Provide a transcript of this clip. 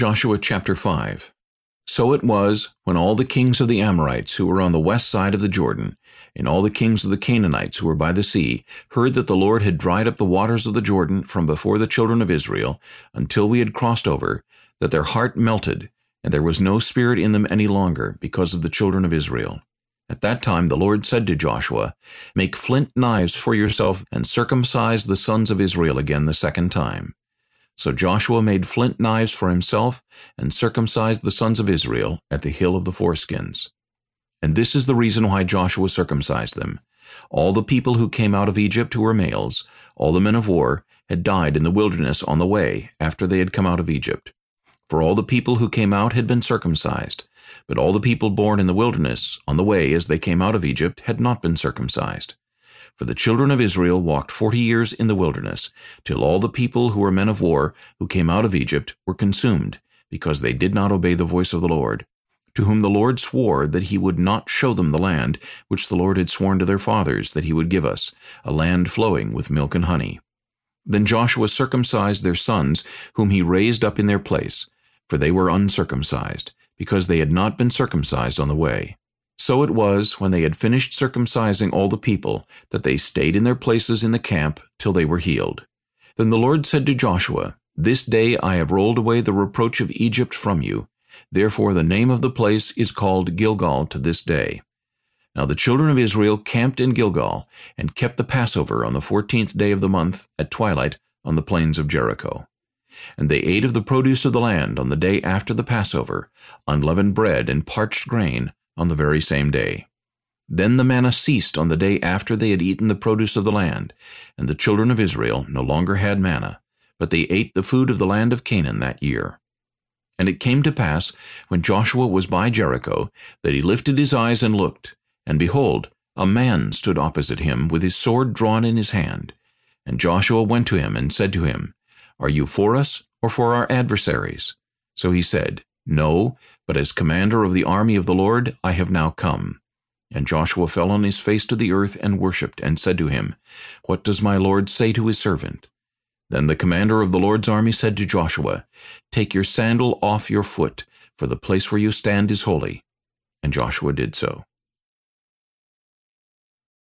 Joshua chapter 5 So it was, when all the kings of the Amorites who were on the west side of the Jordan, and all the kings of the Canaanites who were by the sea, heard that the Lord had dried up the waters of the Jordan from before the children of Israel, until we had crossed over, that their heart melted, and there was no spirit in them any longer, because of the children of Israel. At that time the Lord said to Joshua, Make flint knives for yourself, and circumcise the sons of Israel again the second time. So Joshua made flint knives for himself, and circumcised the sons of Israel at the hill of the foreskins. And this is the reason why Joshua circumcised them. All the people who came out of Egypt who were males, all the men of war, had died in the wilderness on the way after they had come out of Egypt. For all the people who came out had been circumcised, but all the people born in the wilderness on the way as they came out of Egypt had not been circumcised. For the children of Israel walked forty years in the wilderness, till all the people who were men of war, who came out of Egypt, were consumed, because they did not obey the voice of the Lord, to whom the Lord swore that he would not show them the land which the Lord had sworn to their fathers that he would give us, a land flowing with milk and honey. Then Joshua circumcised their sons, whom he raised up in their place, for they were uncircumcised, because they had not been circumcised on the way. So it was, when they had finished circumcising all the people, that they stayed in their places in the camp till they were healed. Then the Lord said to Joshua, This day I have rolled away the reproach of Egypt from you. Therefore the name of the place is called Gilgal to this day. Now the children of Israel camped in Gilgal, and kept the Passover on the fourteenth day of the month, at twilight, on the plains of Jericho. And they ate of the produce of the land on the day after the Passover, unleavened bread and parched grain, on the very same day. Then the manna ceased on the day after they had eaten the produce of the land, and the children of Israel no longer had manna, but they ate the food of the land of Canaan that year. And it came to pass, when Joshua was by Jericho, that he lifted his eyes and looked, and behold, a man stood opposite him with his sword drawn in his hand. And Joshua went to him and said to him, Are you for us, or for our adversaries? So he said, No, but as commander of the army of the Lord I have now come. And Joshua fell on his face to the earth and worshipped, and said to him, What does my Lord say to his servant? Then the commander of the Lord's army said to Joshua, Take your sandal off your foot, for the place where you stand is holy. And Joshua did so.